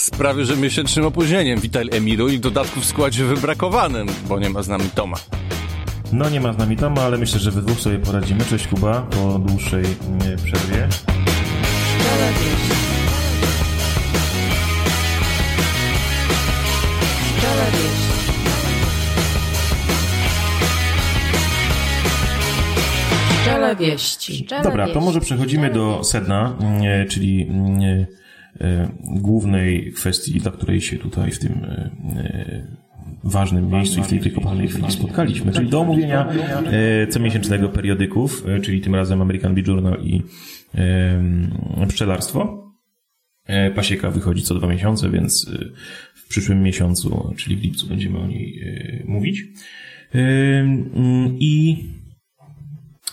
z prawie że miesięcznym opóźnieniem. Witaj Emilu i w dodatku w składzie wybrakowanym, bo nie ma z nami Toma. No nie ma z nami Toma, ale myślę, że we dwóch sobie poradzimy. Cześć Kuba, po dłuższej mm, przerwie. Szczele wieści. Dobra, to może przechodzimy do sedna, mm, czyli mm, głównej kwestii, dla której się tutaj w tym e, e, ważnym miejscu i w tej wykopalnej chwili spotkaliśmy, czyli do omówienia comiesięcznego periodyków, czyli tym razem American Bee Journal i pszczelarstwo. Pasieka wychodzi co dwa miesiące, więc w przyszłym miesiącu, czyli w lipcu, będziemy o niej mówić. I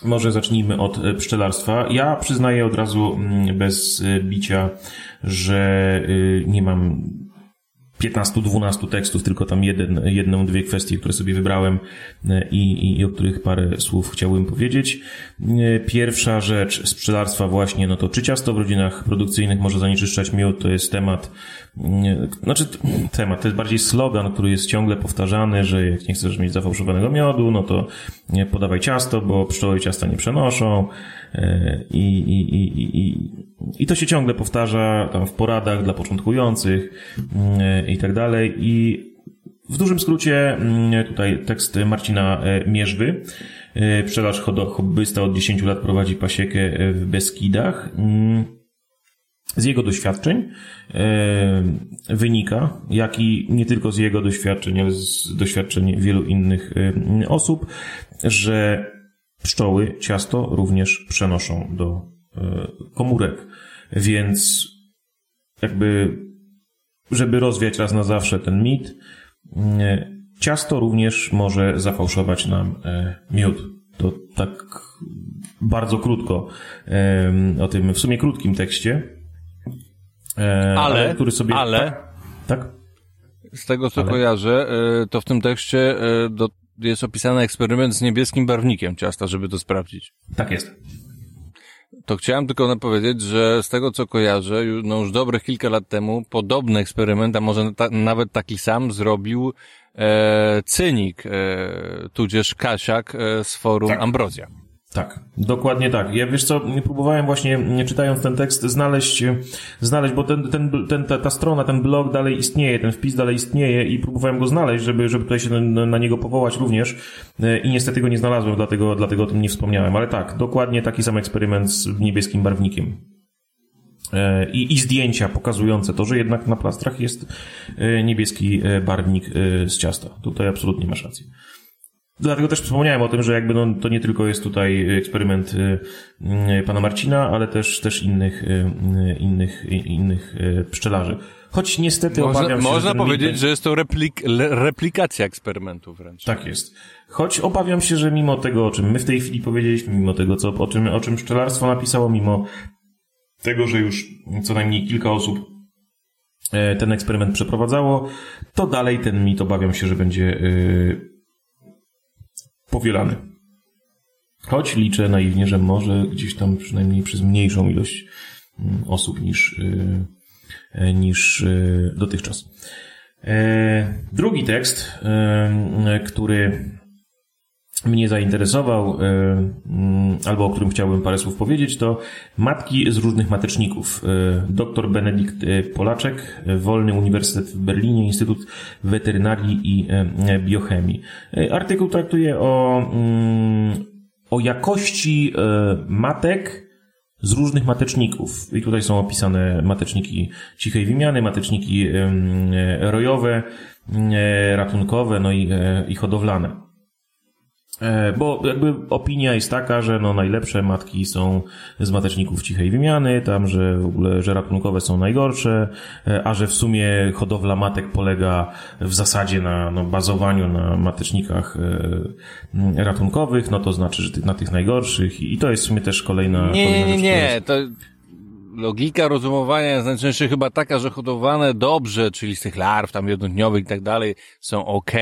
może zacznijmy od e, pszczelarstwa. Ja przyznaję od razu mm, bez e, bicia, że y, nie mam 15-12 tekstów, tylko tam jeden, jedną, dwie kwestie, które sobie wybrałem e, i, i, o których parę słów chciałbym powiedzieć. Pierwsza rzecz z pszczelarstwa właśnie, no to czy ciasto w rodzinach produkcyjnych może zanieczyszczać miód, to jest temat, znaczy temat, to jest bardziej slogan, który jest ciągle powtarzany, że jak nie chcesz mieć zafałszowanego miodu, no to podawaj ciasto, bo pszczoły ciasta nie przenoszą e, i, i, i, i, i to się ciągle powtarza tam w poradach dla początkujących e, i tak dalej i w dużym skrócie mm, tutaj tekst Marcina e, Mierzwy. Pszczelarz hobbysta od 10 lat prowadzi pasiekę w Beskidach. Z jego doświadczeń e, wynika, jak i nie tylko z jego doświadczeń, ale z doświadczeń wielu innych e, osób, że pszczoły ciasto również przenoszą do e, komórek. Więc jakby, żeby rozwiać raz na zawsze ten mit, ciasto również może zafałszować nam miód. To tak bardzo krótko o tym w sumie krótkim tekście. E, ale, ale, który sobie... Ale... Tak? tak? Z tego, co ale... kojarzę, e, to w tym tekście e, do, jest opisany eksperyment z niebieskim barwnikiem ciasta, żeby to sprawdzić. Tak jest. To chciałem tylko powiedzieć, że z tego co kojarzę, no już dobrych kilka lat temu podobny eksperyment, a może ta, nawet taki sam zrobił e, Cynik, e, tudzież Kasiak e, z forum tak. Ambrozja. Tak, dokładnie tak. Ja wiesz co, próbowałem właśnie, czytając ten tekst, znaleźć, znaleźć, bo ten, ten, ten, ta, ta strona, ten blog dalej istnieje, ten wpis dalej istnieje i próbowałem go znaleźć, żeby, żeby tutaj się na, na niego powołać również e, i niestety go nie znalazłem, dlatego, dlatego o tym nie wspomniałem. Ale tak, dokładnie taki sam eksperyment z niebieskim barwnikiem. E, I, I zdjęcia pokazujące to, że jednak na plastrach jest e, niebieski barwnik z ciasta. Tutaj absolutnie masz rację. Dlatego też wspomniałem o tym, że jakby no, to nie tylko jest tutaj eksperyment y, y, pana Marcina, ale też, też innych, y, innych, innych pszczelarzy. Choć niestety można, obawiam się, Można powiedzieć, że jest to replik, replikacja eksperymentu wręcz. Tak jest. Choć obawiam się, że mimo tego, o czym my w tej chwili powiedzieliśmy, mimo tego, co, o, czym, o czym pszczelarstwo napisało, mimo tego, że już co najmniej kilka osób e, ten eksperyment przeprowadzało, to dalej ten mit obawiam się, że będzie powielany. Choć liczę naiwnie, że może gdzieś tam przynajmniej przez mniejszą ilość mm, osób niż, y, y, niż y, dotychczas. E, drugi tekst, który mnie zainteresował, mm, albo o którym chciałbym parę słów powiedzieć, to Matki z różnych mateczników. Dr Benedikt Polaczek, Wolny Uniwersytet w Berlinie, Instytut Weterynarii i Biochemii. Artykuł traktuje o, mm, o jakości matek z różnych mateczników. I tutaj są opisane mateczniki cichej wymiany, mateczniki rojowe, ratunkowe, no i, e, i hodowlane. E, bo jakby opinia jest taka, że no najlepsze matki są z mateczników cichej wymiany, tam, że w ogóle, że ratunkowe są najgorsze, e, a że w sumie hodowla matek polega w zasadzie na no, bazowaniu na matecznikach e, ratunkowych, no to znaczy, że na tych najgorszych i to jest w sumie też kolejna... Nie, kolejna nie, nie, nie, to logika rozumowania jest najczęściej chyba taka, że hodowane dobrze, czyli z tych larw tam jednodniowych i tak dalej są ok,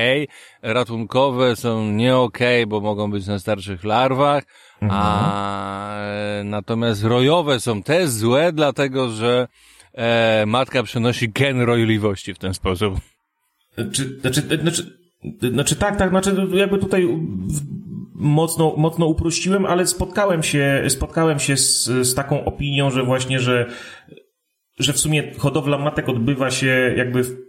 ratunkowe są nie ok, bo mogą być na starszych larwach, mhm. a natomiast rojowe są też złe, dlatego że e, matka przenosi gen rojliwości w ten sposób. Czy, znaczy, znaczy, znaczy tak, tak, znaczy jakby tutaj mocno, mocno uprościłem, ale spotkałem się, spotkałem się z, z taką opinią, że właśnie, że, że w sumie hodowla matek odbywa się jakby w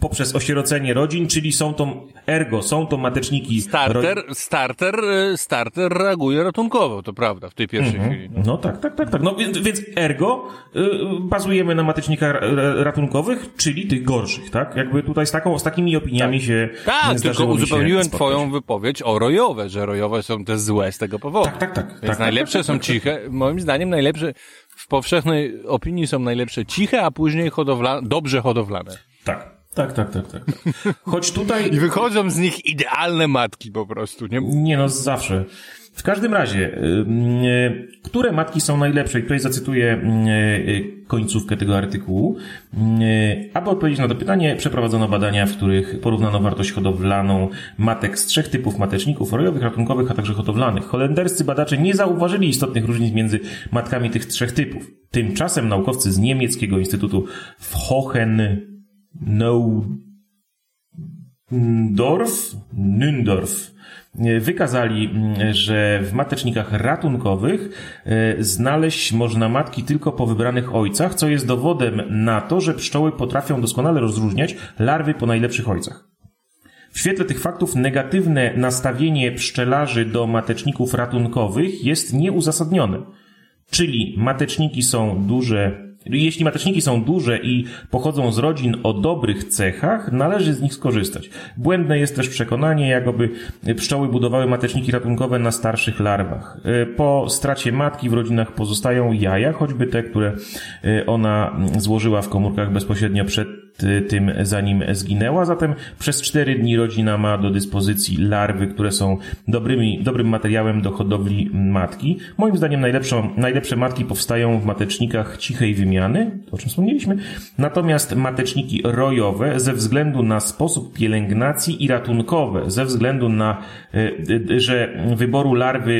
poprzez osierocenie rodzin, czyli są to, ergo, są to mateczniki. Starter, starter, y, starter reaguje ratunkowo, to prawda, w tej pierwszej mhm. chwili. No. no. tak, tak, tak, tak. No więc, więc ergo y, bazujemy na matecznikach ratunkowych, czyli tych gorszych, tak? Jakby tutaj z taką, z takimi opiniami tak. się Tak, tylko uzupełniłem twoją wypowiedź o rojowe, że rojowe są te złe z tego powodu. Tak, tak, tak. Więc tak, tak najlepsze tak, są ciche, moim zdaniem najlepsze, w powszechnej opinii są najlepsze ciche, a później hodowlane, dobrze hodowlane. Tak. Tak, tak, tak, tak. Choć tutaj... I wychodzą z nich idealne matki po prostu, nie? Nie no, zawsze. W każdym razie, yy, które matki są najlepsze? I tutaj zacytuję yy, końcówkę tego artykułu. Yy, aby odpowiedzieć na to pytanie, przeprowadzono badania, w których porównano wartość hodowlaną matek z trzech typów mateczników, rojowych, ratunkowych, a także hodowlanych. Holenderscy badacze nie zauważyli istotnych różnic między matkami tych trzech typów. Tymczasem naukowcy z niemieckiego Instytutu w Hohen Neudorf, Nündorf wykazali, że w matecznikach ratunkowych e, znaleźć można matki tylko po wybranych ojcach, co jest dowodem na to, że pszczoły potrafią doskonale rozróżniać larwy po najlepszych ojcach. W świetle tych faktów negatywne nastawienie pszczelarzy do mateczników ratunkowych jest nieuzasadnione. Czyli mateczniki są duże jeśli mateczniki są duże i pochodzą z rodzin o dobrych cechach, należy z nich skorzystać. Błędne jest też przekonanie, jakoby pszczoły budowały mateczniki ratunkowe na starszych larwach. E, po stracie matki w rodzinach pozostają jaja, choćby te, które e, ona złożyła w komórkach bezpośrednio przed tym zanim zginęła. Zatem przez cztery dni rodzina ma do dyspozycji larwy, które są dobrymi, dobrym materiałem do hodowli matki. Moim zdaniem najlepszą, najlepsze matki powstają w matecznikach cichej wymiany, o czym wspomnieliśmy. Natomiast mateczniki rojowe ze względu na sposób pielęgnacji i ratunkowe, ze względu na, y, że wyboru larwy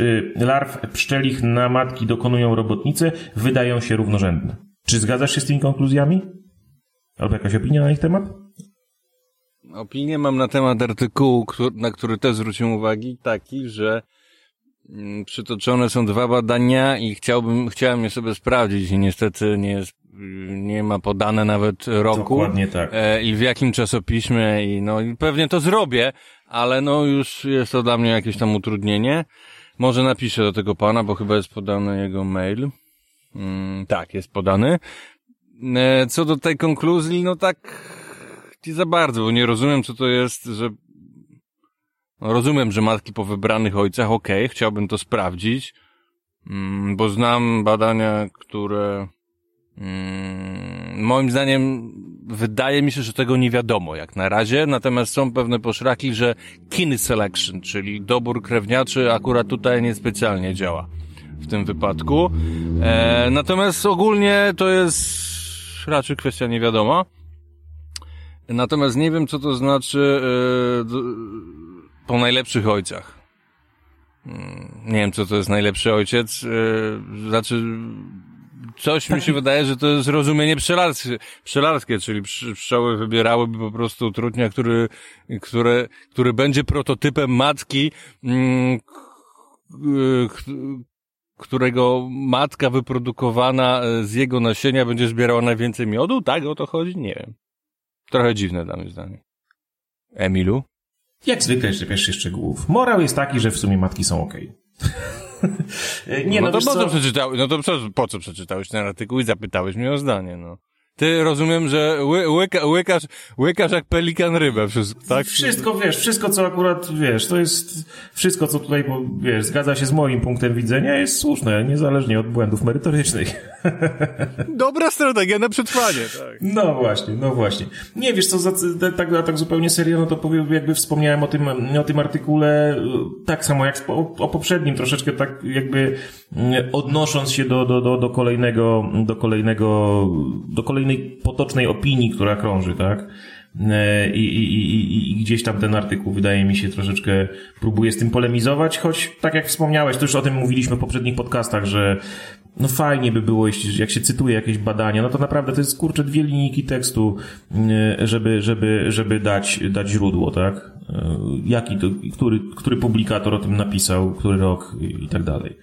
y, larw pszczelich na matki dokonują robotnice, wydają się równorzędne. Czy zgadzasz się z tymi konkluzjami? Albo jakaś opinia na ich temat? Opinię mam na temat artykułu, na który też zwróciłem uwagi, taki, że mm, przytoczone są dwa badania i chciałbym, chciałem je sobie sprawdzić i niestety nie jest, nie ma podane nawet roku. Dokładnie tak. E, I w jakim czasopiśmie i no i pewnie to zrobię, ale no już jest to dla mnie jakieś tam utrudnienie. Może napiszę do tego pana, bo chyba jest podany jego mail. Mm, tak, jest podany. E, co do tej konkluzji, no tak nie za bardzo, bo nie rozumiem, co to jest, że no, rozumiem, że matki po wybranych ojcach, okej, okay, chciałbym to sprawdzić, mm, bo znam badania, które mm, moim zdaniem wydaje mi się, że tego nie wiadomo jak na razie, natomiast są pewne poszraki, że kin selection, czyli dobór krewniaczy akurat tutaj niespecjalnie działa w tym wypadku. E, natomiast ogólnie to jest raczej kwestia niewiadoma. Natomiast nie wiem, co to znaczy yy, po najlepszych ojcach. Hmm, nie wiem, co to jest najlepszy ojciec. Yy, znaczy, coś mi się wydaje, że to jest rozumienie pszczelarskie, pszczelarskie czyli pszczoły wybierałyby po prostu trudnia, który, które, który będzie prototypem matki, yy, którego matka wyprodukowana e, z jego nasienia będzie zbierała najwięcej miodu? Tak o to chodzi? Nie wiem. Trochę dziwne dla mnie zdanie. Emilu? Jak zwykle szczepiasz się szczegółów. Morał jest taki, że w sumie matki są okej. Okay. nie, no, no to po co, co przeczytałeś, no to po co przeczytałeś ten artykuł i zapytałeś mnie o zdanie, no. Ty rozumiem, że ły, łyka, łykasz, łykasz jak pelikan rybę, wszystko, tak? Wszystko, wiesz, wszystko co akurat, wiesz, to jest, wszystko co tutaj, wiesz, zgadza się z moim punktem widzenia, jest słuszne, niezależnie od błędów merytorycznych. Dobra strategia na przetrwanie, tak. No właśnie, no właśnie. Nie, wiesz co, za, tak, tak zupełnie serio, no to powiem, jakby wspomniałem o tym, o tym artykule, tak samo jak o, o poprzednim, troszeczkę tak jakby odnosząc się do, do, do, do kolejnego, do kolejnego, do kolejnego potocznej opinii, która krąży, tak? e, i, i, i, i gdzieś tam ten artykuł wydaje mi się troszeczkę próbuje z tym polemizować, choć tak jak wspomniałeś, to już o tym mówiliśmy w poprzednich podcastach, że no fajnie by było, jeśli, jak się cytuje jakieś badania, no to naprawdę to jest kurczę dwie linijki tekstu, e, żeby, żeby, żeby dać, dać źródło, tak? E, jaki to, który, który publikator o tym napisał, który rok i tak dalej.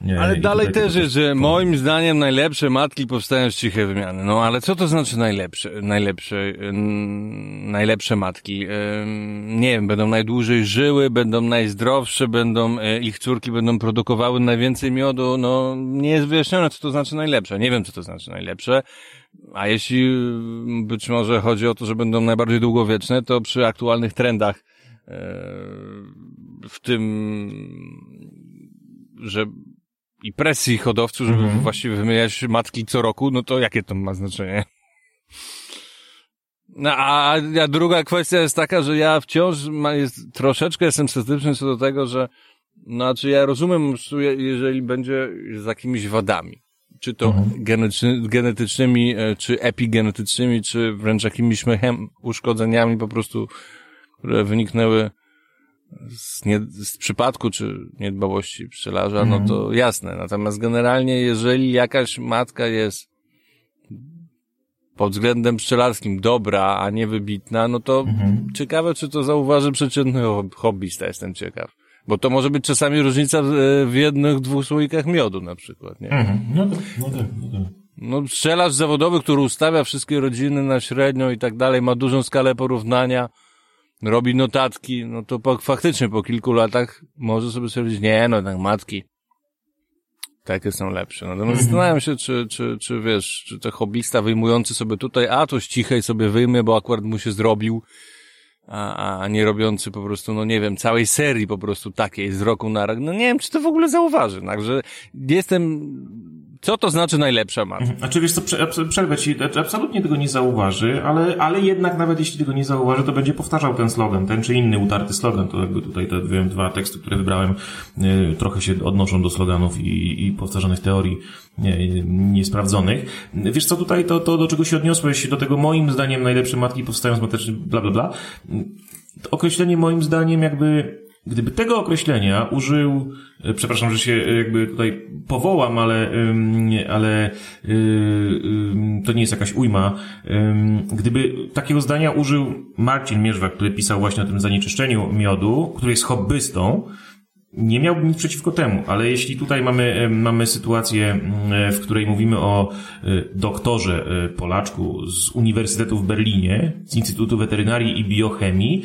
Nie, ale dalej też jest, że moim zdaniem najlepsze matki powstają z cichej wymiany. No ale co to znaczy najlepsze, najlepsze, najlepsze matki? Nie wiem, będą najdłużej żyły, będą najzdrowsze, będą, e, ich córki będą produkowały najwięcej miodu. No nie jest wyjaśnione, co to znaczy najlepsze. Nie wiem, co to znaczy najlepsze. A jeśli być może chodzi o to, że będą najbardziej długowieczne, to przy aktualnych trendach e, w tym, że i presji hodowców, żeby mm -hmm. właściwie wymieniać matki co roku, no to jakie to ma znaczenie? No, a, a druga kwestia jest taka, że ja wciąż ma, jest, troszeczkę jestem sceptyczny co do tego, że znaczy ja rozumiem, jeżeli będzie z jakimiś wadami, czy to mhm. genetycznymi, e, czy epigenetycznymi, czy wręcz jakimiś mechem, uszkodzeniami po prostu, które wyniknęły z, nie, z przypadku czy niedbałości pszczelarza, mm. no to mhm. jasne. Natomiast generalnie, jeżeli jakaś matka jest pod względem pszczelarskim dobra, a nie wybitna, no to mm. ciekawe, czy to zauważy przeciętny hobbysta, jestem ciekaw. Bo to może być czasami różnica w, jednych, dwóch słoikach miodu na przykład, nie? Mm. No tak, no tak, no tak. No, pszczelarz zawodowy, który ustawia wszystkie rodziny na średnią i tak dalej, ma dużą skalę porównania, robi notatki, no to po, faktycznie po kilku latach może sobie stwierdzić, nie, no tak matki, takie są lepsze. Natomiast mhm. zastanawiam się, czy, czy, czy wiesz, czy to hobbysta wyjmujący sobie tutaj, a to cichej sobie wyjmie, bo akurat mu się zrobił, a, a nie robiący po prostu, no nie wiem, całej serii po prostu takiej z roku na rok, no nie wiem, czy to w ogóle zauważy. Także jestem co to znaczy najlepsza matka? Mhm. Znaczy wiesz co, przerwę ci, absolutnie tego nie zauważy, ale, ale jednak nawet jeśli tego nie zauważy, to będzie powtarzał ten slogan, ten czy inny utarty slogan. To jakby tutaj te wiem, dwa teksty, które wybrałem, y, trochę się odnoszą do sloganów i, i powtarzanych teorii nie, niesprawdzonych. Wiesz co, tutaj to, to, do czego się odniosłeś, do tego moim zdaniem najlepsze matki powstają z mateczny, bla, bla, bla. Określenie moim zdaniem jakby Gdyby tego określenia użył, e, przepraszam, że się e, jakby tutaj powołam, ale, ale e, to nie jest jakaś ujma. Gdyby takiego zdania użył Marcin Mierzwak, który pisał właśnie o tym zanieczyszczeniu miodu, który jest hobbystą, nie miałbym nic przeciwko temu, ale jeśli tutaj mamy, mamy sytuację, w której mówimy o doktorze Polaczku z Uniwersytetu w Berlinie, z Instytutu Weterynarii i Biochemii,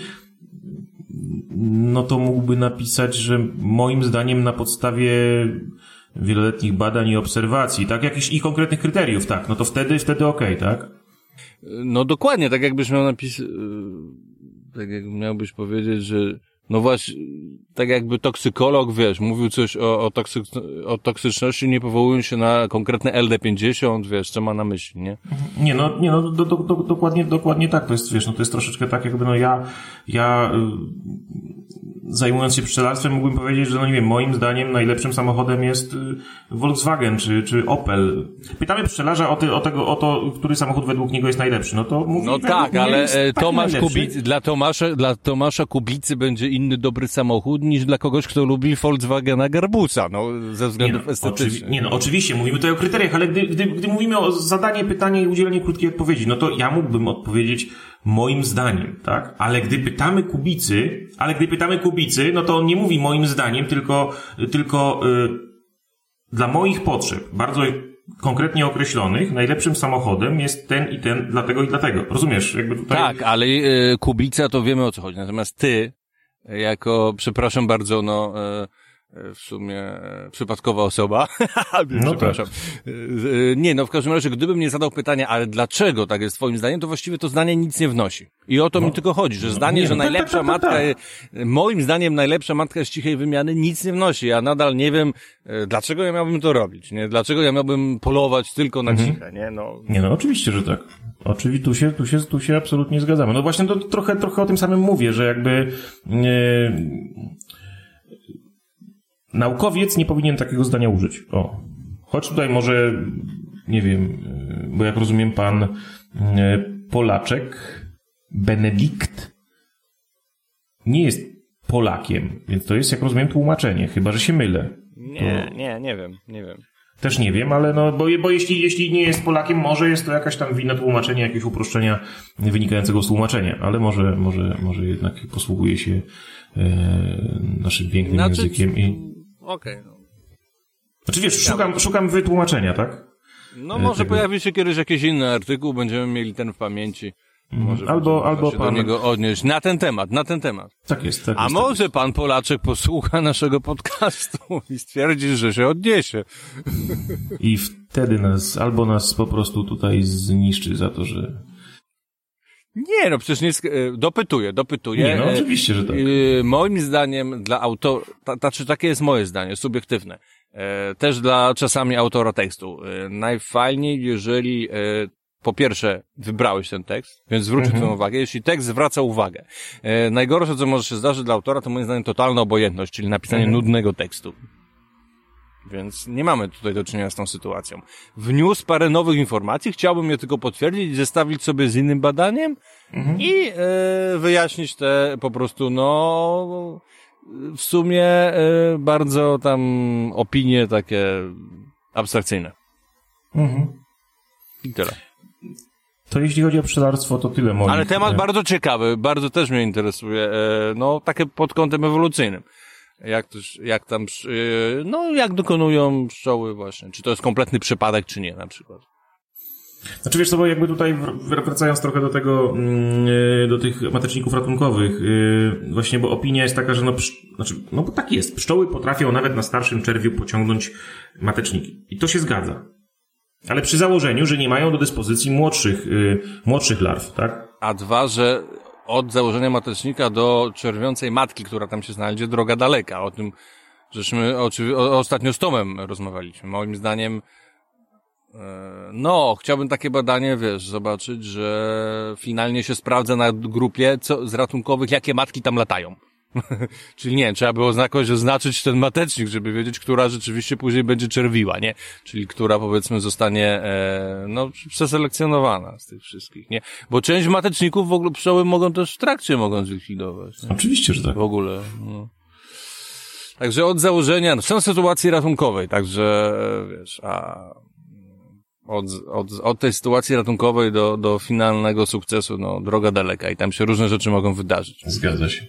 no to mógłby napisać, że moim zdaniem na podstawie wieloletnich badań i obserwacji, tak, jakichś i konkretnych kryteriów, tak, no to wtedy, wtedy okej, okay, tak? No dokładnie, tak jakbyś miał napisać, tak jak miałbyś powiedzieć, że no właśnie, tak jakby toksykolog, wiesz, mówił coś o, o, toksy, o toksyczności, nie powołując się na konkretne LD50, wiesz, co ma na myśli, nie? Nie, no, nie, no, do, do, do, dokładnie, dokładnie tak, to jest, wiesz, no to jest troszeczkę tak, jakby, no ja, ja, zajmując się pszczelarstwem, mógłbym powiedzieć, że no nie wiem, moim zdaniem najlepszym samochodem jest y, Volkswagen czy, czy Opel. Pytamy pszczelarza o, ty, o, tego, o to, który samochód według niego jest najlepszy. No to mówi, No tak, ale e, Tomasz Kubicy, dla Tomasza, dla Tomasza Kubicy będzie inny dobry samochód niż dla kogoś, kto lubi Volkswagena Garbusa, no, ze względów nie no, estetycznych. nie no, oczywiście, mówimy tutaj o kryteriach, ale gdy, gdy, gdy mówimy o zadanie pytania i udzielenie krótkiej odpowiedzi, no to ja mógłbym odpowiedzieć moim zdaniem, tak? Ale gdy pytamy Kubicy, ale gdy pytamy Kubicy, no to on nie mówi moim zdaniem, tylko, tylko yy, dla moich potrzeb, bardzo konkretnie określonych, najlepszym samochodem jest ten i ten, dlatego i dlatego. Rozumiesz? Jakby tutaj... Tak, ale yy, Kubica to wiemy o co chodzi. Natomiast ty, jako, przepraszam bardzo, no, yy, w sumie e, przypadkowa osoba. no Przepraszam. Tak. Nie, no w każdym razie, gdybym nie zadał pytania, ale dlaczego tak jest twoim zdaniem, to właściwie to zdanie nic nie wnosi. I o to no. mi tylko chodzi, że no, zdanie, nie, że no, najlepsza tak, tak, matka, tak. moim zdaniem najlepsza matka z cichej wymiany nic nie wnosi. Ja nadal nie wiem, dlaczego ja miałbym to robić, nie? Dlaczego ja miałbym polować tylko na mhm. ciche, nie? No. Nie, no oczywiście, że tak. Oczywiście, tu się, tu się, tu się absolutnie zgadzamy. No właśnie to trochę, trochę o tym samym mówię, że jakby, Naukowiec nie powinien takiego zdania użyć. O. Choć tutaj może, nie wiem, bo jak rozumiem, pan e, Polaczek Benedikt nie jest Polakiem, więc to jest, jak rozumiem, tłumaczenie, chyba że się mylę. Nie, nie, nie wiem, nie wiem. Też nie wiem, ale no, bo, bo jeśli, jeśli nie jest Polakiem, może jest to jakaś tam wina tłumaczenia, jakiegoś uproszczenia wynikającego z tłumaczenia, ale może, może, może jednak posługuje się e, naszym pięknym Znaczy- językiem i... Okej, no. Znaczy wiesz, szukam, szukam wytłumaczenia, tak? No może tego- pojawi się kiedyś jakiś inny artykuł, będziemy mieli ten w pamięci. Może Albo- albo się pan- do niego odnieść na ten temat, na ten temat. Tak jest, tak A jest. może pan Polaczek posłucha naszego podcastu i stwierdzi, że się odniesie. I wtedy nas, albo nas po prostu tutaj zniszczy za to, że... Nie, no przecież nie, sk- e, dopytuję, dopytuję. Nie, no E, oczywiście, że tak. e, Moim zdaniem dla autora, ta, znaczy takie jest moje zdanie, subiektywne. Też dla czasami autora tekstu. Najfajniej, jeżeli po pierwsze wybrałeś ten tekst, więc zwróć Mhm. twoją uwagę, jeśli tekst zwraca uwagę. E, Najgorsze, co może się zdarzyć dla autora, to moim zdaniem totalna obojętność, czyli napisanie Mhm. nudnego tekstu. Więc nie mamy tutaj do czynienia z tą sytuacją. Wniósł parę nowych informacji, chciałbym je tylko potwierdzić i zestawić sobie z innym badaniem i e, wyjaśnić te po prostu, no, w sumie e, bardzo tam opinie takie abstrakcyjne. Mhm. I tyle. To jeśli chodzi o pszczelarstwo, to tyle moich... Ale temat bardzo ciekawy, bardzo też mnie interesuje, e, no, takie pod kątem ewolucyjnym. Jak też, jak tam, e, no, jak dokonują pszczoły właśnie. Czy to jest kompletny przypadek, czy nie, na przykład. Znaczy wiesz co, bo jakby tutaj wr- wracając trochę do tego, mm, y, do tych mateczników ratunkowych, y, właśnie, bo opinia jest taka, że no, znaczy, no bo tak jest, pszczoły potrafią nawet na starszym czerwiu pociągnąć mateczniki. I to się zgadza. Ale przy założeniu, że nie mają do dyspozycji młodszych, y, młodszych larw, tak? A dwa, że od założenia matecznika do czerwiącej matki, która tam się znajdzie, droga daleka. O tym, żeśmy ostatnio z Tomem rozmawialiśmy. Moim zdaniem, e, no, chciałbym takie badanie, wiesz, zobaczyć, że finalnie się sprawdza na grupie co, z ratunkowych, jakie matki tam latają. Czyli nie, trzeba było jakoś oznaczyć ten matecznik, żeby wiedzieć, która rzeczywiście później będzie czerwiła, nie? Czyli która powiedzmy zostanie, e, no, przeselekcjonowana z tych wszystkich, nie? Bo część mateczników w ogóle pszczoły mogą też w trakcie mogą zlikwidować, nie? Oczywiście, że tak. W ogóle, no. Także od założenia, no, są sytuacje ratunkowej, także, e, wiesz, a od, od, od tej sytuacji ratunkowej do, do finalnego sukcesu, no, droga daleka i tam się różne rzeczy mogą wydarzyć. Zgadza się.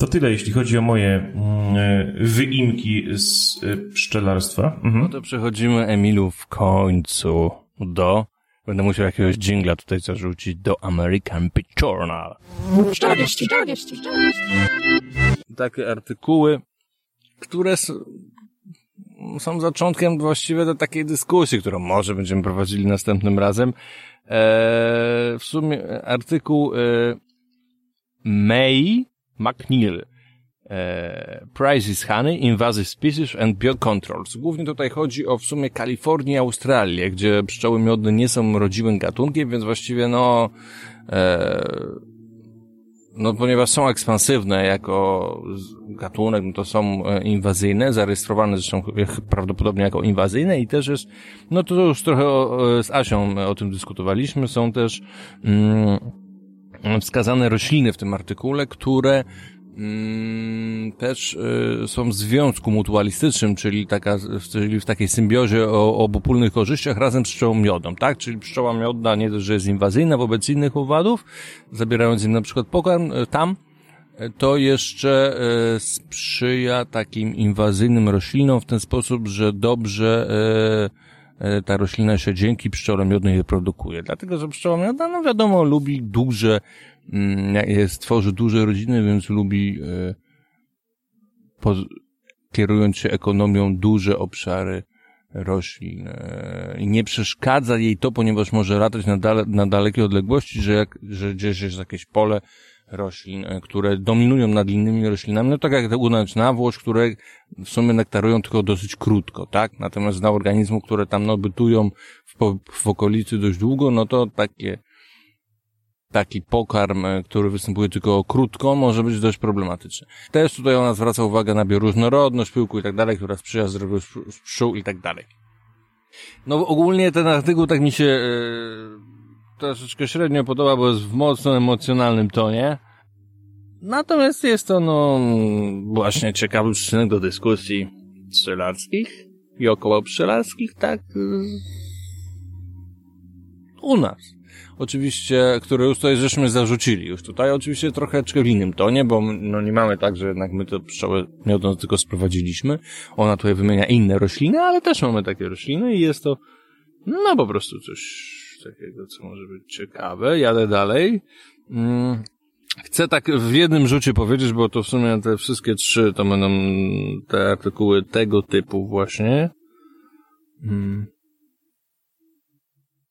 To tyle, jeśli chodzi o moje mm, y, wyimki z y, pszczelarstwa. Mhm. No to przechodzimy, Emilu, w końcu do... Będę musiał jakiegoś jingla tutaj zarzucić do American Pet Journal. Pszczoła wieści, pszczoła wieści, pszczoła wieści. Takie artykuły, które są zaczątkiem właściwie do takiej dyskusji, którą może będziemy prowadzili następnym razem. Eee, w sumie artykuł e, May McNeil e, Prices Honey, Invasive Species and Biocontrols. Głównie tutaj chodzi o w sumie Kalifornię i Australię, gdzie pszczoły miodne nie są rodziwym gatunkiem, więc właściwie no e, no ponieważ są ekspansywne jako gatunek, no to są e, inwazyjne, zarejestrowane zresztą prawdopodobnie jako inwazyjne i też jest, no to już trochę o, o- z Asią o tym dyskutowaliśmy, są też mm, wskazane rośliny w tym artykule, które mm, też y, są w związku mutualistycznym, czyli, taka, czyli w takiej symbiozie o, o obopólnych korzyściach razem z pszczołą miodą, tak? Czyli pszczoła miodna nie dość, że jest inwazyjna wobec innych owadów, zabierając im na przykład pokarm y, tam, to jeszcze y, sprzyja takim inwazyjnym roślinom w ten sposób, że dobrze y, ta roślina się dzięki pszczole miodnej reprodukuje. Dlatego, że pszczoła miodna, no wiadomo, lubi duże, mm, jest, tworzy duże rodziny, więc lubi po, kierując się ekonomią duże obszary roślin. E, I nie przeszkadza jej to, ponieważ może latać na, dale, na dalekie odległości, że, jak, że gdzieś jest jakieś pole roślin, e, które dominują nad innymi roślinami, no tak jak uznać nawłoś, które w sumie nektarują tylko dosyć krótko, tak? Natomiast dla organizmów, które tam no, bytują w, w okolicy dość długo, no to takie taki pokarm, e, który występuje tylko krótko, może być dość problematyczny. Też tutaj ona zwraca uwagę na bioróżnorodność pyłku i tak dalej, która sprzyja zdrowiu psz- pszczół i tak dalej. No ogólnie ten artykuł tak mi się e, troszeczkę średnio podoba, bo jest w mocno emocjonalnym tonie. Natomiast jest to, no, właśnie ciekawy przyczynek do dyskusji strzelarskich i około pszczelarskich, tak, u nas. Oczywiście, które już tutaj żeśmy zarzucili. Już tutaj oczywiście trochę w innym tonie, bo no nie mamy tak, że jednak my to pszczoły miodną tylko sprowadziliśmy. Ona tutaj wymienia inne rośliny, ale też mamy takie rośliny i jest to no po prostu coś takiego, co może być ciekawe. Jadę dalej. Mm. Chcę tak w jednym rzucie powiedzieć, bo to w sumie te wszystkie trzy to będą te artykuły tego typu właśnie. Mm.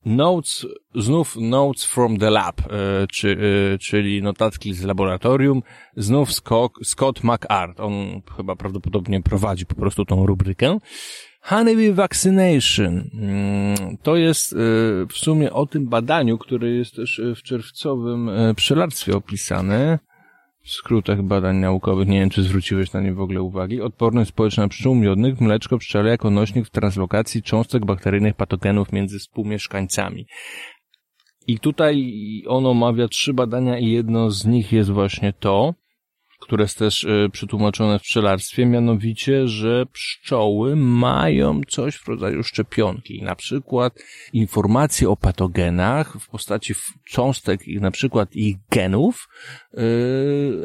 Notes, znów Notes from the Lab, e, czy, e, czyli notatki z laboratorium, znów Scott, Scott McArt. On chyba prawdopodobnie prowadzi po prostu tą rubrykę. Honeybee Vaccination. Mm, to jest e, w sumie o tym badaniu, które jest też w czerwcowym pszczelarstwie opisane w skrótach badań naukowych, nie wiem czy zwróciłeś na nie w ogóle uwagi, odporność społeczna pszczół miodnych, mleczko pszczele jako nośnik w translokacji cząstek bakteryjnych patogenów między współmieszkańcami. I tutaj on omawia trzy badania i jedno z nich jest właśnie to, które jest też e, przetłumaczone w pszczelarstwie, mianowicie, że pszczoły mają coś w rodzaju szczepionki. Na przykład informacje o patogenach w postaci cząstek i na przykład ich genów. E,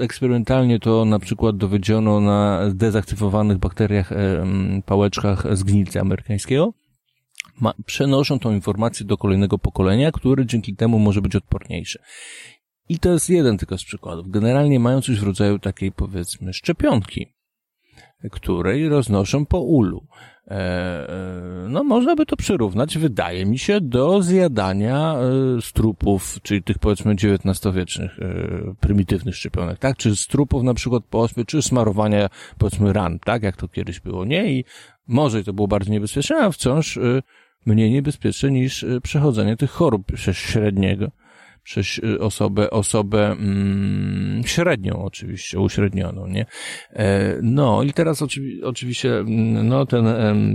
eksperymentalnie to na przykład dowiedziono na dezaktywowanych bakteriach, e, pałeczkach z gnilca amerykańskiego. Ma, przenoszą tą informację do kolejnego pokolenia, który dzięki temu może być odporniejszy. I to jest jeden tylko z przykładów. Generalnie mają coś w rodzaju takiej, powiedzmy, szczepionki, której roznoszą po ulu. E, e, no, można by to przyrównać, wydaje mi się, do zjadania e, strupów, czyli tych, powiedzmy, XIX-wiecznych prymitywnych szczepionek, tak? Czy strupów na przykład po ospie, czy smarowania, powiedzmy, ran, tak? Jak to kiedyś było, nie? I może to było bardzo niebezpieczne, a wciąż mniej niebezpieczne niż przechodzenie tych chorób średniego przez y, osobę, osobę mm, średnią oczywiście, uśrednioną, nie? E, no i teraz oczywi oczywiście, mm, no ten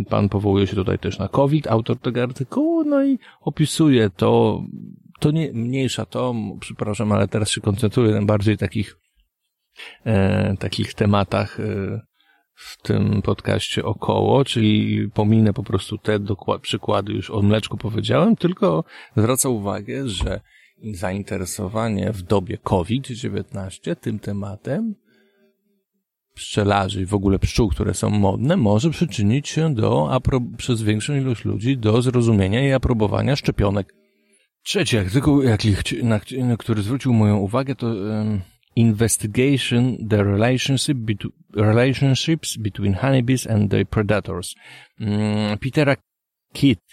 pan powołuje się tutaj też na COVID, autor tego artykułu, no i opisuje to, to nie, mniejsza to, przepraszam, ale teraz się koncentruję na bardziej takich, e, takich tematach, e, w tym podcaście około, czyli pominę po prostu te przykłady, już o mleczku powiedziałem, tylko zwraca uwagę, że zainteresowanie w dobie COVID-19 tym tematem pszczelarzy i w ogóle pszczół, które są modne, może przyczynić się do, przez większą ilość ludzi do zrozumienia i aprobowania szczepionek. Trzeci artykuł, na, na który zwrócił moją uwagę, to um, Investigation the relationship relationships between honeybees and their predators. Um, Petera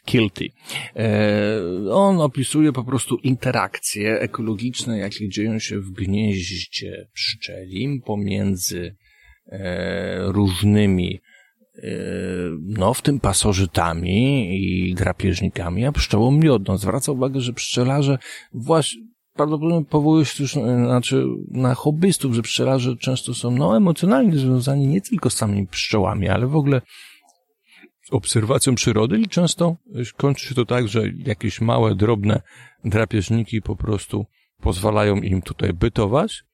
Kilty. E, on opisuje po prostu interakcje ekologiczne, jakie dzieją się w gnieździe pszczelim pomiędzy e, różnymi e, no, w tym pasożytami i drapieżnikami, a pszczołą miodną. Zwraca uwagę, że pszczelarze właśnie prawdopodobnie powołują się już znaczy, na hobbystów, że pszczelarze często są no, emocjonalnie związani nie tylko z samymi pszczołami, ale w ogóle obserwacją przyrody i często kończy się to tak, że jakieś małe, drobne drapieżniki po prostu pozwalają im tutaj bytować,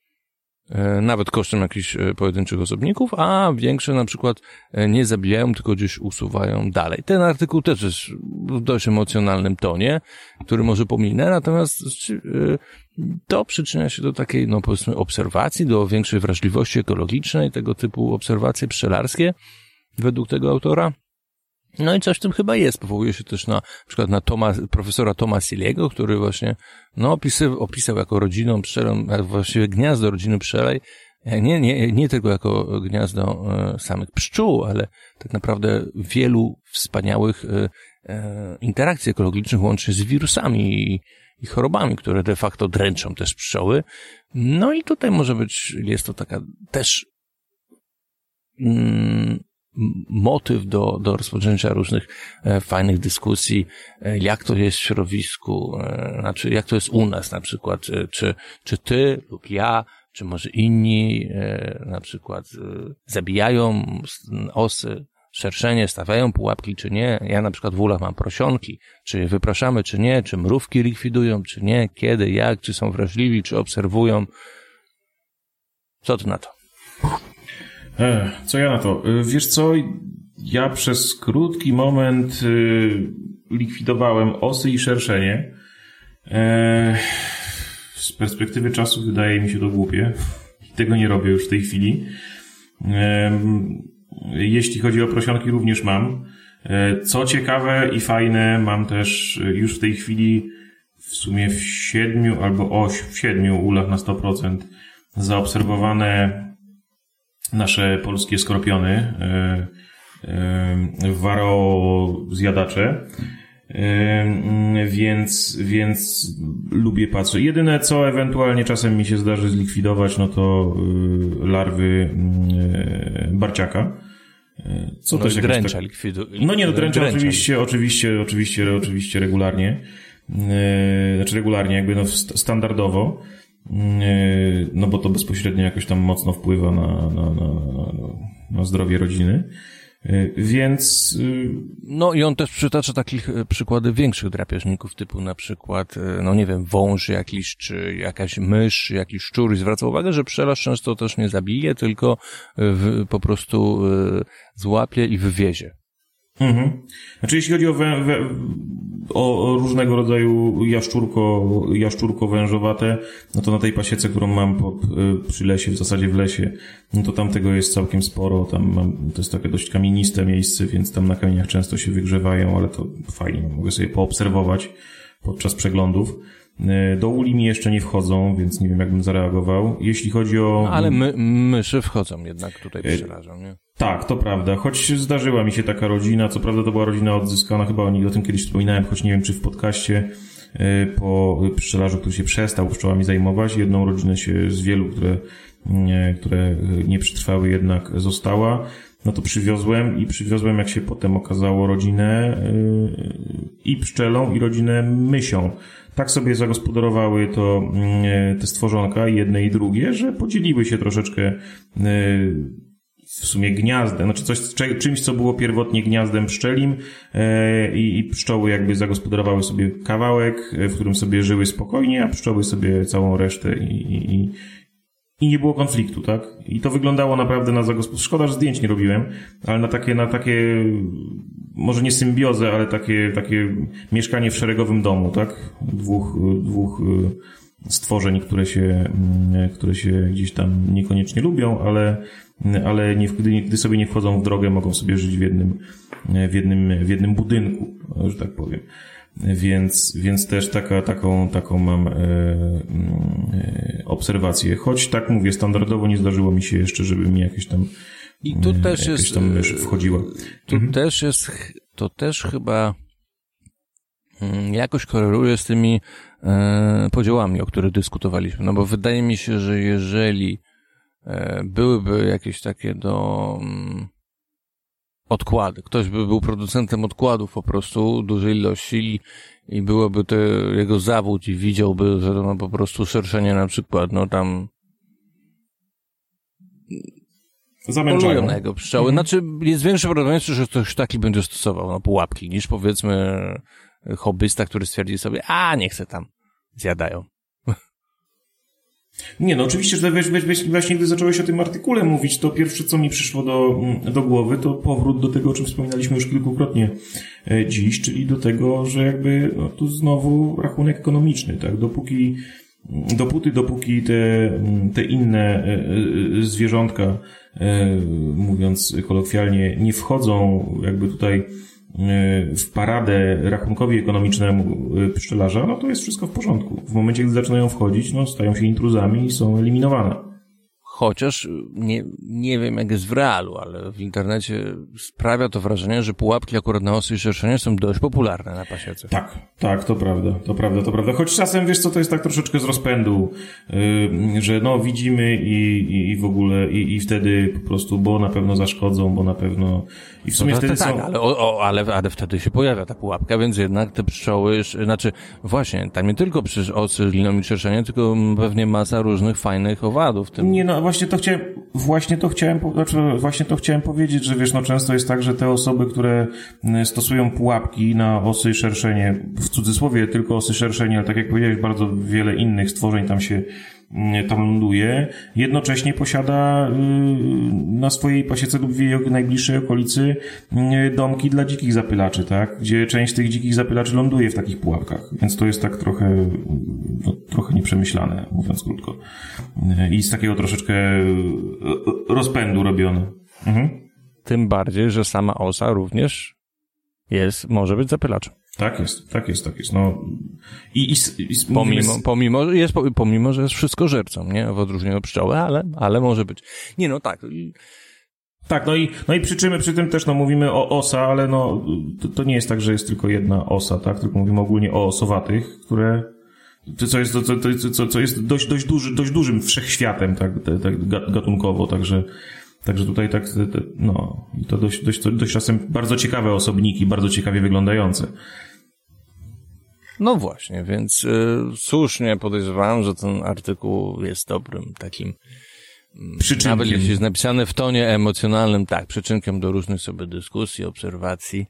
e, nawet kosztem jakichś e, pojedynczych osobników, a większe na przykład e, nie zabijają, tylko gdzieś usuwają dalej. Ten artykuł też jest w dość emocjonalnym tonie, który może pominę, natomiast to przyczynia się do takiej, no powiedzmy, obserwacji, do większej wrażliwości ekologicznej, tego typu obserwacje pszczelarskie, według tego autora. No i coś w tym chyba jest. Powołuje się też na, na przykład na Toma, profesora Toma Siliego, który właśnie, no, opisał, opisał jako rodziną pszczelą, właściwie gniazdo rodziny pszczelej, nie, nie, nie tylko jako gniazdo e, samych pszczół, ale tak naprawdę wielu wspaniałych e, e, interakcji ekologicznych łącznie z wirusami i, i chorobami, które de facto dręczą też pszczoły. No i tutaj może być, jest to taka też mm, motyw do, do rozpoczęcia różnych e, fajnych dyskusji, e, jak to jest w środowisku, e, znaczy jak to jest u nas na przykład, czy, czy ty lub ja, czy może inni na przykład zabijają osy, szerszenie stawiają pułapki, czy nie. Ja na przykład w ulach mam prosionki, czy wypraszamy, czy nie, czy mrówki likwidują, czy nie, kiedy, jak, czy są wrażliwi, czy obserwują. Co ty na to? E, co ja na to? E, wiesz co, ja przez krótki moment y, likwidowałem osy i szerszenie. E, z perspektywy czasu wydaje mi się to głupie. Tego nie robię już w tej chwili. Jeśli chodzi o prosionki, również mam. Co ciekawe i fajne, mam też już w tej chwili w sumie w siedmiu albo oś, w siedmiu ulach na 100% zaobserwowane nasze polskie skorpiony, e, e, waro zjadacze. E, więc, więc lubię patrzeć. Jedyne co ewentualnie czasem mi się zdarzy zlikwidować, no to larwy barciaka. Co no też dręcza tak... likwidu... No nie, no dręcza, dręcza oczywiście, oczywiście, oczywiście, oczywiście regularnie. Znaczy regularnie, jakby no standardowo. No bo to bezpośrednio jakoś tam mocno wpływa na, na, na, na zdrowie rodziny. Więc. Y, no i on też przytacza takich y, przykłady większych drapieżników, typu na przykład, y, no nie wiem, wąż jakiś, czy jakaś mysz, jakiś szczur i zwraca uwagę, że pszczelarz często też nie zabije, tylko w, po prostu złapie i wywiezie. Mhm. Znaczy, jeśli chodzi o, wę, wę, o, o, różnego rodzaju jaszczurko, jaszczurko wężowate, no to na tej pasiece, którą mam pod, y, przy lesie, w zasadzie w lesie, no to tam tego jest całkiem sporo. Tam mam, to jest takie dość kamieniste miejsce, więc tam na kamieniach często się wygrzewają, ale to fajnie, mogę sobie poobserwować podczas przeglądów. E, do uli mi jeszcze nie wchodzą, więc nie wiem, jakbym zareagował. Jeśli chodzi o... No, ale my, myszy wchodzą jednak tutaj pszczelarzom, nie? Tak, to prawda. Choć zdarzyła mi się taka rodzina, co prawda to była rodzina odzyskana, chyba o tym kiedyś wspominałem, choć nie wiem, czy w podcaście e, po pszczelarzu, który się przestał pszczołami zajmować. Jedną rodzinę się z wielu, które, nie, które nie przetrwały, jednak została. No to przywiozłem i przywiozłem, jak się potem okazało, rodzinę yy, i pszczelą, i rodzinę mysią. Tak sobie zagospodarowały to mm, te stworzonka, jedne i drugie, że podzieliły się troszeczkę e, w sumie gniazdem, znaczy coś, czymś, co było pierwotnie gniazdem pszczelim e, i, i pszczoły jakby zagospodarowały sobie kawałek, e, w którym sobie żyły spokojnie, a pszczoły sobie całą resztę i, i, i nie było konfliktu, tak? I to wyglądało naprawdę na zagospodarowanie. Szkoda, że zdjęć nie robiłem, ale na takie, na takie, może nie symbiozę, ale takie, takie mieszkanie w szeregowym domu, tak? Dwóch, dwóch y, stworzeń, które się, mm, które się gdzieś tam niekoniecznie lubią, ale, ale nie, gdy, gdy sobie nie wchodzą w drogę, mogą sobie żyć w jednym, w jednym, w jednym budynku, że tak powiem. Więc, więc też taka, taką, taką mam e, e, obserwację. Choć tak mówię, standardowo nie zdarzyło mi się jeszcze, żeby mi jakieś tam i tu e, też jest, tam wchodziła. Tu mhm. też jest, to też chyba mm, jakoś koreluje z tymi e, podziałami, o których dyskutowaliśmy. No bo wydaje mi się, że jeżeli e, byłyby jakieś takie do mm, odkłady. Ktoś by był producentem odkładów po prostu dużej ilości i, byłoby to jego zawód i widziałby, że to ma po prostu szerszenie na przykład, no tam Zamęczają. na jego pszczoły. Mhm. Znaczy, jest większe prawdopodobieństwo, że ktoś taki będzie stosował no, pułapki, niż powiedzmy hobbysta, który stwierdzi sobie, a nie chcę tam, zjadają. Nie, no oczywiście, że właśnie gdy zacząłeś o tym artykule mówić, to pierwsze, co mi przyszło do, mm, do głowy, to powrót do tego, o czym wspominaliśmy już kilkukrotnie e, dziś, czyli do tego, że jakby no, tu znowu rachunek ekonomiczny, tak? Dopóki, dopóty, dopóki te, mm, te inne e, e, zwierzątka, mówiąc kolokwialnie, nie wchodzą jakby tutaj w paradę rachunkowi ekonomicznemu e, pszczelarza, no to jest wszystko w porządku. W momencie, gdy zaczynają wchodzić, no stają się intruzami i są eliminowane. Chociaż nie, nie wiem, jak jest w realu, ale w internecie sprawia to wrażenie, że pułapki akurat na osy i szerszenie są dość popularne na pasiece. Tak, tak, to prawda, to prawda, to prawda. Choć czasem, wiesz co, to jest tak troszeczkę z rozpędu, yy, że no widzimy i, i, i w ogóle i, i wtedy po prostu, bo na pewno zaszkodzą, bo na pewno i w sumie no wtedy tak, są... ale, o, o, ale, ale wtedy się pojawia ta pułapka, więc jednak te pszczoły, znaczy właśnie, tam nie tylko przecież osy, liną i szerszenie, tylko pewnie masa różnych fajnych owadów. Tym... Nie, no właśnie to chciałem, właśnie to chciałem, znaczy właśnie to chciałem powiedzieć, że wiesz, no często jest tak, że te osoby, które mm, stosują pułapki na osy szerszenie, w cudzysłowie tylko osy szerszenie, ale tak jak powiedziałeś, bardzo wiele innych stworzeń tam się tam ląduje, jednocześnie posiada y, na swojej pasiece lub w jej najbliższej okolicy y, domki dla dzikich zapylaczy, tak? Gdzie część tych dzikich zapylaczy ląduje w takich pułapkach. Więc to jest tak trochę, no, trochę nieprzemyślane, mówiąc krótko. Y, I z takiego troszeczkę rozpędu robione. Mhm. Tym bardziej, że sama osa również jest, może być zapylaczem. Tak jest, tak jest, tak jest. No, i, i, i pomimo, pomimo, jest, pomimo, że jest wszystko żercą, nie? W odróżnieniu od pszczoły, ale, ale może być. Nie, no tak. Tak, no i, no i przyczymy przy tym też, no mówimy o osa, ale no, to, to nie jest tak, że jest tylko jedna osa, tak? Tylko mówimy ogólnie o osowatych, które, co jest, co, co, co jest dość, dość, duży, dość dużym wszechświatem, tak, tak gatunkowo, także, Także tutaj tak, no, i to dość, dość, dość czasem bardzo ciekawe osobniki, bardzo ciekawie wyglądające. No właśnie, więc y, słusznie podejrzewałem, że ten artykuł jest dobrym takim mm, przyczynkiem. Nawet jeśli jest napisane w tonie emocjonalnym, tak, przyczynkiem do różnych sobie dyskusji, obserwacji.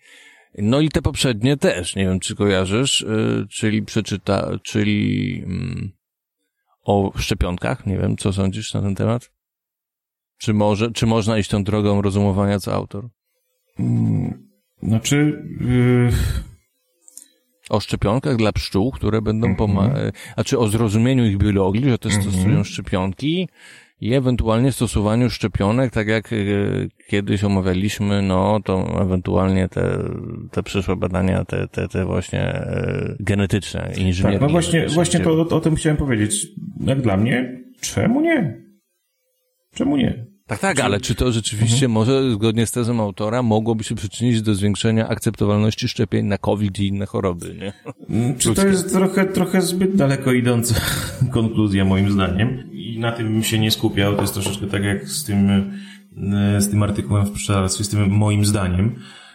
No i te poprzednie też, nie wiem czy kojarzysz, y, czyli przeczyta, czyli mm, o szczepionkach, nie wiem, co sądzisz na ten temat? Czy, może, czy można iść tą drogą rozumowania co autor? Hmm, znaczy... Yy... O szczepionkach dla pszczół, które będą mm -hmm. pomagać, a czy o zrozumieniu ich biologii, że też mm -hmm. stosują szczepionki i ewentualnie stosowaniu szczepionek, tak jak y, kiedyś omawialiśmy, no to ewentualnie te, te przyszłe badania, te, te, te właśnie y, genetyczne, inżynieryjne. Tak, no właśnie, właśnie to o, o tym chciałem powiedzieć. Jak dla mnie, czemu nie? Czemu nie? Tak, tak, ale czy to rzeczywiście mhm. może, zgodnie z tezą autora, mogłoby się przyczynić do zwiększenia akceptowalności szczepień na COVID i inne choroby, nie? Mm, czy to jest trochę, trochę zbyt daleko idąca konkluzja, moim zdaniem. I na tym bym się nie skupiał. To jest troszeczkę tak jak z tym, e, z tym artykułem w pszczelarstwie, z tym moim zdaniem,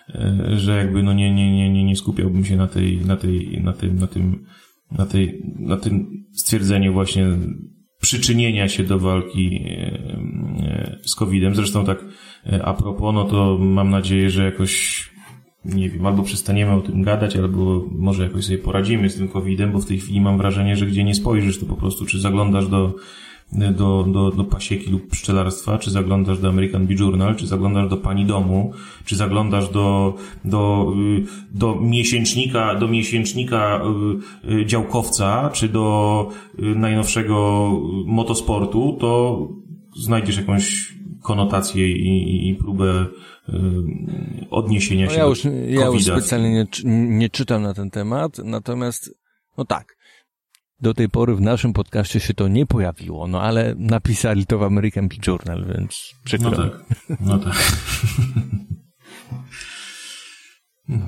e, że jakby no nie, nie, nie, nie, nie skupiałbym się na tej, na tej, na tym, na tym, na tej, na tym stwierdzeniu właśnie przyczynienia się do walki e, e, z COVID-em. Zresztą tak e, a propos, no to mam nadzieję, że jakoś nie wiem, albo przestaniemy o tym gadać, albo może jakoś sobie poradzimy z tym COVID-em, bo w tej chwili mam wrażenie, że gdzie nie spojrzysz, to po prostu czy zaglądasz do do, do, do pasieki lub pszczelarstwa, czy zaglądasz do American Bee Journal, czy zaglądasz do pani domu, czy zaglądasz do, do, y, do miesięcznika, do miesięcznika y, y, działkowca, czy do najnowszego motosportu, to znajdziesz jakąś konotację i, i próbę odniesienia no się ja już, do Ja już specjalnie nie, nie czytam na ten temat, natomiast no tak, do tej pory w naszym podcaście się to nie pojawiło, no ale napisali to w American Bee Journal, więc przykro. No tak, no tak.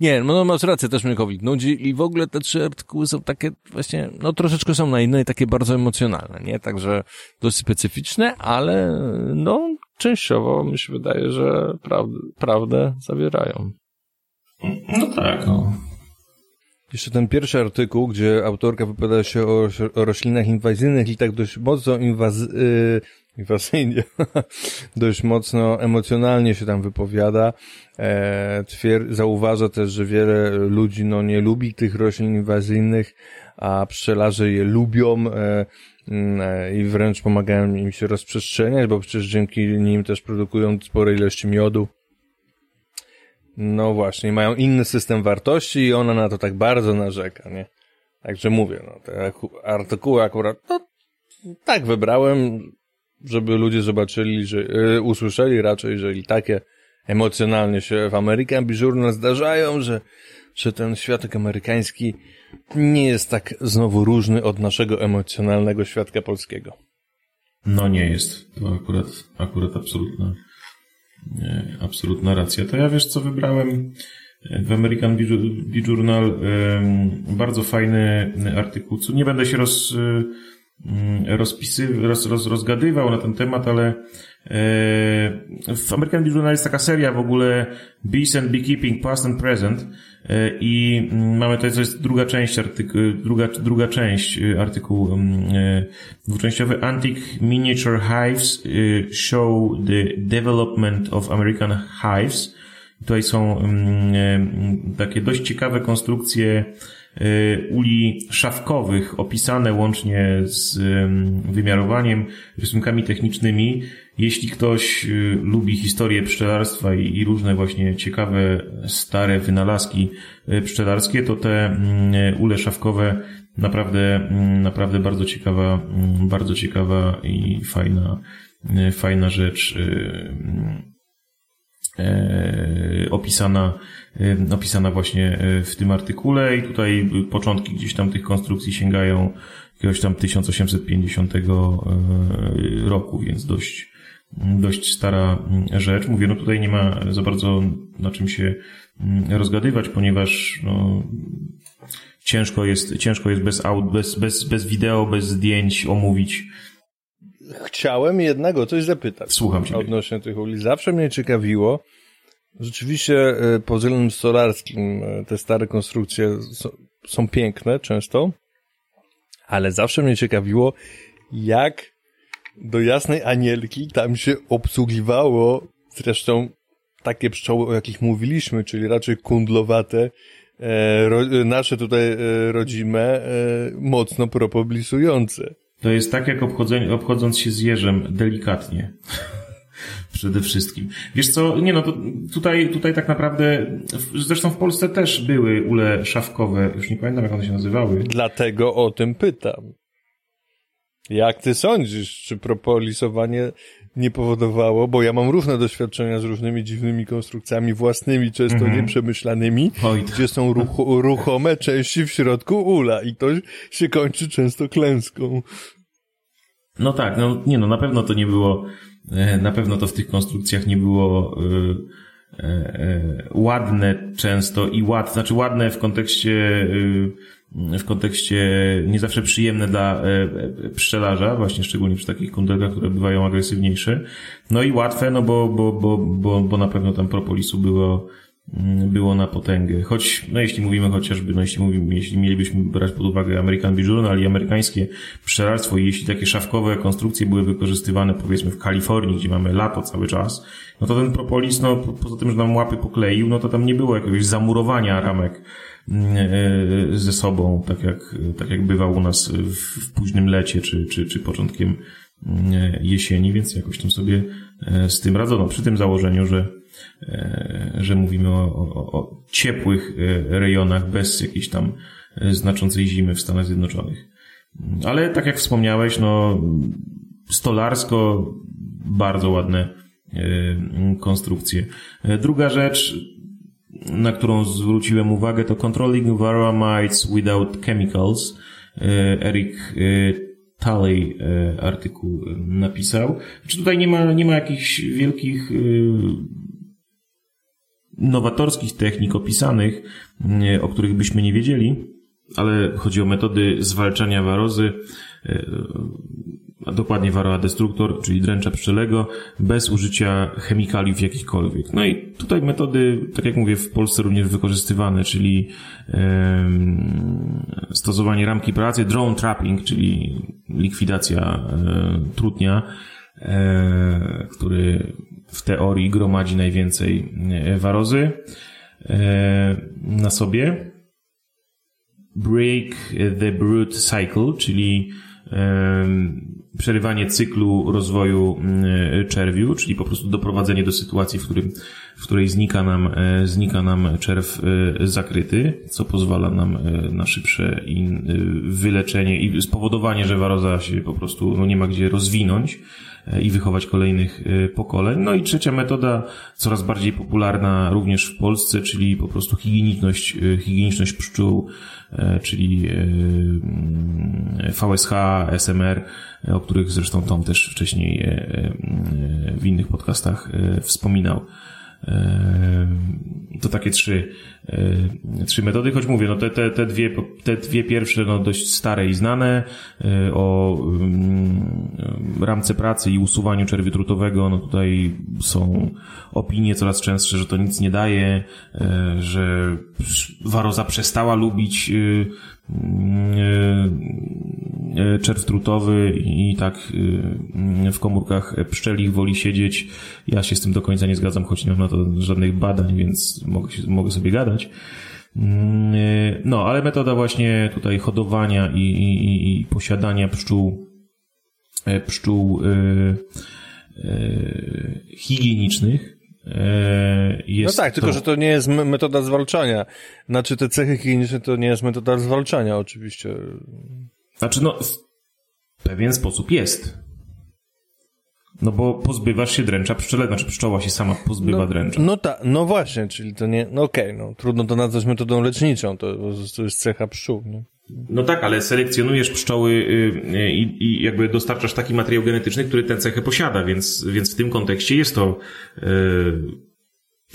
Nie, no, no masz rację, też mnie COVID nudzi i w ogóle te trzy artykuły są takie właśnie, no troszeczkę są na inne i takie bardzo emocjonalne, nie? Także dość specyficzne, ale no częściowo mi się wydaje, że prawdę, prawdę zawierają. No tak, no. Jeszcze ten pierwszy artykuł, gdzie autorka wypowiada się o, o roślinach inwazyjnych i tak dość mocno inwaz, yy, inwazyjnie, dość mocno emocjonalnie się tam wypowiada. E, twier- zauważa też, że wiele ludzi no, nie lubi tych roślin inwazyjnych, a pszczelarze je lubią e, mm, e, i wręcz pomagają im się rozprzestrzeniać, bo przecież dzięki nim też produkują spore ilości miodu. No właśnie, mają inny system wartości i ona na to tak bardzo narzeka, nie? Także mówię, no, te artykuły akurat, no, tak wybrałem, żeby ludzie zobaczyli, że, yy, usłyszeli raczej, jeżeli takie emocjonalnie się w American Journal zdarzają, że, że ten światek amerykański nie jest tak znowu różny od naszego emocjonalnego świadka polskiego. No nie jest. To akurat, akurat absolutna absolutna racja. To ja wiesz, co wybrałem w American Bee Journal. Bardzo fajny artykuł. Nie będę się roz, rozpisy, roz, roz, rozgadywał na ten temat, ale e, w American Bee Journal jest taka seria w ogóle Bees and Beekeeping Past and Present e, i mm, mamy to, to jest druga część artykułu, druga, druga część e, artykułu mm, dwuczęściowy Antique Miniature Hives Show the Development of American Hives. Tutaj są mm, takie dość ciekawe konstrukcje uli szafkowych opisane łącznie z em, wymiarowaniem, rysunkami technicznymi. Jeśli ktoś e, lubi historię pszczelarstwa i, różne właśnie ciekawe, stare wynalazki e, pszczelarskie, to te mm, ule szafkowe naprawdę, mm, naprawdę bardzo ciekawa, mm, bardzo ciekawa i fajna, fajna rzecz. e, opisana, opisana właśnie e, w tym artykule i tutaj początki gdzieś tam tych konstrukcji sięgają jakiegoś tam 1850 e, roku, więc dość, dość stara mm, rzecz. Mówię, no tutaj nie ma za bardzo na czym się mm, rozgadywać, ponieważ no, ciężko jest, ciężko jest bez, aud, bez, bez, bez wideo, bez zdjęć omówić. Chciałem jednak o coś zapytać. Słucham cię. Odnośnie tych uli. Zawsze mnie ciekawiło, rzeczywiście e, pod względem stolarskim e, te stare konstrukcje są, są piękne często, ale zawsze mnie ciekawiło, jak do jasnej anielki tam się obsługiwało zresztą takie pszczoły, o jakich mówiliśmy, czyli raczej kundlowate, e, ro, nasze tutaj e, rodzime, e, mocno propolisujące. To jest tak jak obchodząc się z jeżem delikatnie. Przede wszystkim. Wiesz co, nie no, to tutaj, tutaj tak naprawdę, zresztą w Polsce też były ule szafkowe, już nie pamiętam jak one się nazywały. Dlatego o tym pytam. Jak ty sądzisz, czy propolisowanie nie powodowało, bo ja mam różne doświadczenia z różnymi dziwnymi konstrukcjami własnymi, często nieprzemyślanymi, Oj, gdzie są ruch ruchome części w środku ula i to się kończy często klęską. No tak, no nie no, na pewno to nie było, na pewno to w tych konstrukcjach nie było e, e, ładne często i ład, znaczy ładne w kontekście, e, w kontekście nie zawsze przyjemne dla e, e, pszczelarza, właśnie szczególnie przy takich kundelkach, które bywają agresywniejsze. No i łatwe, no bo, bo, bo, bo, bo na pewno tam propolisu było, było na potęgę. Choć, no jeśli mówimy chociażby, no jeśli mówimy, jeśli mielibyśmy brać pod uwagę American Bee Journal i amerykańskie pszczelarstwo i jeśli takie szafkowe konstrukcje były wykorzystywane powiedzmy w Kalifornii, gdzie mamy lato cały czas, no to ten propolis, no po- poza tym, że nam łapy pokleił, no to tam nie było jakiegoś zamurowania ramek mm, e, ze sobą, tak jak, tak jak bywa u nas w, w późnym lecie czy, czy, czy początkiem mm, jesieni, więc jakoś tam sobie e, z tym radzono. Przy tym założeniu, że e, że mówimy o, o, o ciepłych e, rejonach bez jakiejś tam e, znaczącej zimy w Stanach Zjednoczonych. Ale tak jak wspomniałeś, no stolarsko bardzo ładne e, konstrukcje. E, Druga rzecz, na którą zwróciłem uwagę, to Controlling Varroa Mites Without Chemicals. E, Eric e, Talley e, artykuł e, napisał. Znaczy tutaj nie ma, nie ma jakichś wielkich e, nowatorskich technik opisanych, e, o których byśmy nie wiedzieli, ale chodzi o metody zwalczania warozy, e, a dokładnie Varroa destructor, czyli dręcza pszczelego, bez użycia chemikaliów jakichkolwiek. No i tutaj metody, tak jak mówię, w Polsce również wykorzystywane, czyli stosowanie ramki pracy, drone trapping, czyli likwidacja e, trutnia, e, który w teorii gromadzi najwięcej e, warozy e, na sobie. Break the brood cycle, czyli em, przerywanie cyklu rozwoju czerwiu, czyli po prostu doprowadzenie do sytuacji, w, którym, w której znika nam, e, znika nam czerw e, zakryty, co pozwala nam e, na szybsze e, wyleczenie i spowodowanie, że waroza się po prostu no, nie ma gdzie rozwinąć e, i wychować kolejnych e, pokoleń. No i trzecia metoda, coraz bardziej popularna również w Polsce, czyli po prostu higieniczność, e, higieniczność pszczół, e, czyli e, mm, VSH, SMR, e, o których zresztą Tom też wcześniej e, e, w innych podcastach e, wspominał. To takie trzy, trzy metody, choć mówię, no te, te, te, dwie, te dwie pierwsze no dość stare i znane o mm, ramce pracy i usuwaniu czerwiu trutowego, no tutaj są opinie coraz częstsze, że to nic nie daje, że waroza przestała lubić czerw trutowy i tak w komórkach pszczelich woli siedzieć. Ja się z tym do końca nie zgadzam, choć nie mam na to żadnych badań, więc mogę, sobie gadać. No, ale metoda właśnie tutaj hodowania i, i, i posiadania pszczół, pszczół yy, yy, higienicznych jest no tak, to... tylko że to nie jest metoda zwalczania. Znaczy te cechy higieniczne to nie jest metoda zwalczania oczywiście. Znaczy no, w pewien sposób jest. No bo pozbywasz się dręcza pszczele, znaczy pszczoła się sama pozbywa no, dręcza. No tak, no właśnie, czyli to nie, no okej, okay, no trudno to nazwać metodą leczniczą, to, to jest cecha pszczół, nie? No tak, ale selekcjonujesz pszczoły y, y, i, i jakby dostarczasz taki materiał genetyczny, który tę cechę posiada, więc, więc w tym kontekście jest to yy,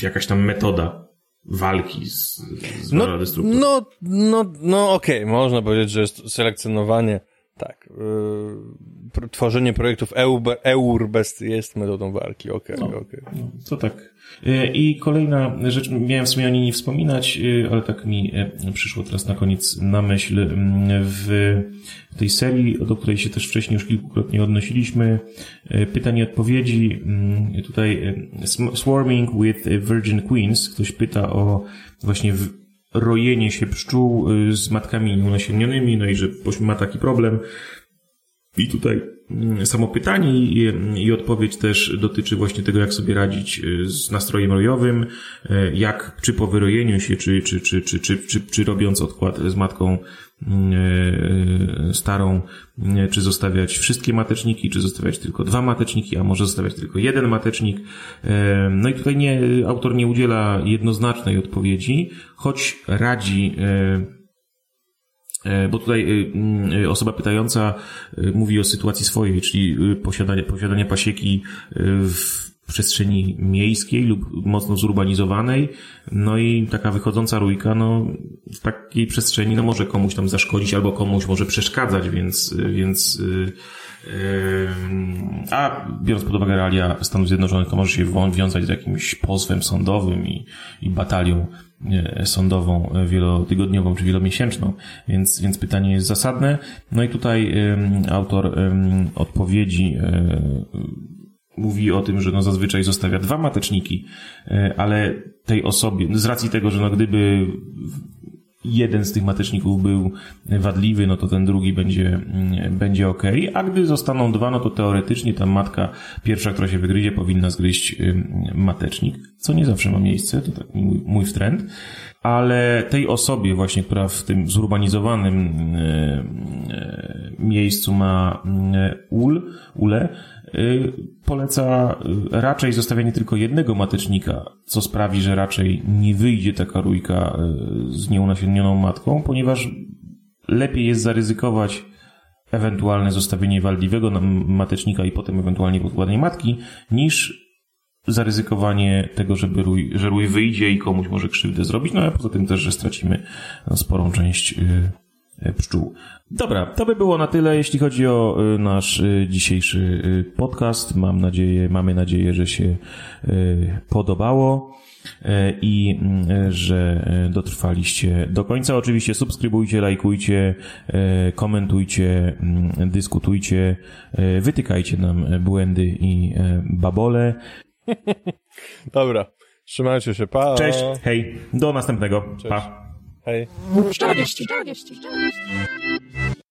jakaś tam metoda walki z, z no, no, no, no okej, okay. można powiedzieć, że jest selekcjonowanie tak. Yy, tworzenie projektów EURBEST jest metodą walki. Okej, okay, no, okej. Okay. No, to tak. Yy, I kolejna rzecz, miałem w sumie o niej nie wspominać, yy, ale tak mi yy, przyszło teraz na koniec na myśl. W tej serii, do której się też wcześniej już kilkukrotnie odnosiliśmy, pytań i odpowiedzi. Tutaj Swarming with Virgin Queens. Ktoś pyta o właśnie rojenie się pszczół z matkami nieunasiennionymi, no i że ma taki problem. I tutaj mm, samo pytanie i, i, odpowiedź też dotyczy właśnie tego, jak sobie radzić y, z nastrojem rojowym, y, jak czy po wyrojeniu się, czy, czy, czy, czy, czy, czy, czy robiąc odkład z matką starą, czy zostawiać wszystkie mateczniki, czy zostawiać tylko dwa mateczniki, a może zostawiać tylko jeden matecznik. No i tutaj nie, autor nie udziela jednoznacznej odpowiedzi, choć radzi bo tutaj osoba pytająca mówi o sytuacji swojej, czyli posiadanie, posiadanie pasieki w przestrzeni miejskiej lub mocno zurbanizowanej, no i taka wychodząca rójka, no w takiej przestrzeni, no może komuś tam zaszkodzić albo komuś może przeszkadzać, więc, więc a biorąc pod uwagę realia Stanów Zjednoczonych, to może się wiązać z jakimś pozwem sądowym i, i batalią sądową wielotygodniową czy wielomiesięczną, więc, więc pytanie jest zasadne. No i tutaj autor odpowiedzi mówi o tym, że no zazwyczaj zostawia dwa mateczniki, e, ale tej osobie, z racji tego, że no gdyby jeden z tych mateczników był wadliwy, no to ten drugi będzie, mm, będzie ok, a gdy zostaną dwa, no to teoretycznie ta matka pierwsza, która się wygryzie, powinna zgryźć matecznik, co nie zawsze ma miejsce, to tak mój, mój ale tej osobie właśnie, która w tym zurbanizowanym miejscu ma ul, ule, poleca y, raczej zostawianie tylko jednego matecznika, co sprawi, że raczej nie wyjdzie taka rójka y, z nieunasiennioną matką, ponieważ lepiej jest zaryzykować ewentualne zostawienie waldliwego matecznika i potem ewentualnie podkładanie matki, niż zaryzykowanie tego, żeby rój, że rój wyjdzie i komuś może krzywdę zrobić, no a poza tym też, że stracimy sporą część pszczół. Dobra, to by było na tyle, jeśli chodzi o y, nasz y, dzisiejszy podcast. Mam nadzieję, mamy nadzieję, że się podobało i że dotrwaliście do końca. Oczywiście subskrybujcie, lajkujcie, komentujcie, dyskutujcie, wytykajcie nam błędy i babole. Dobra, trzymajcie się, pa! Cześć, hej, do następnego, Cześć. pa! Hej. 40, 40, 40.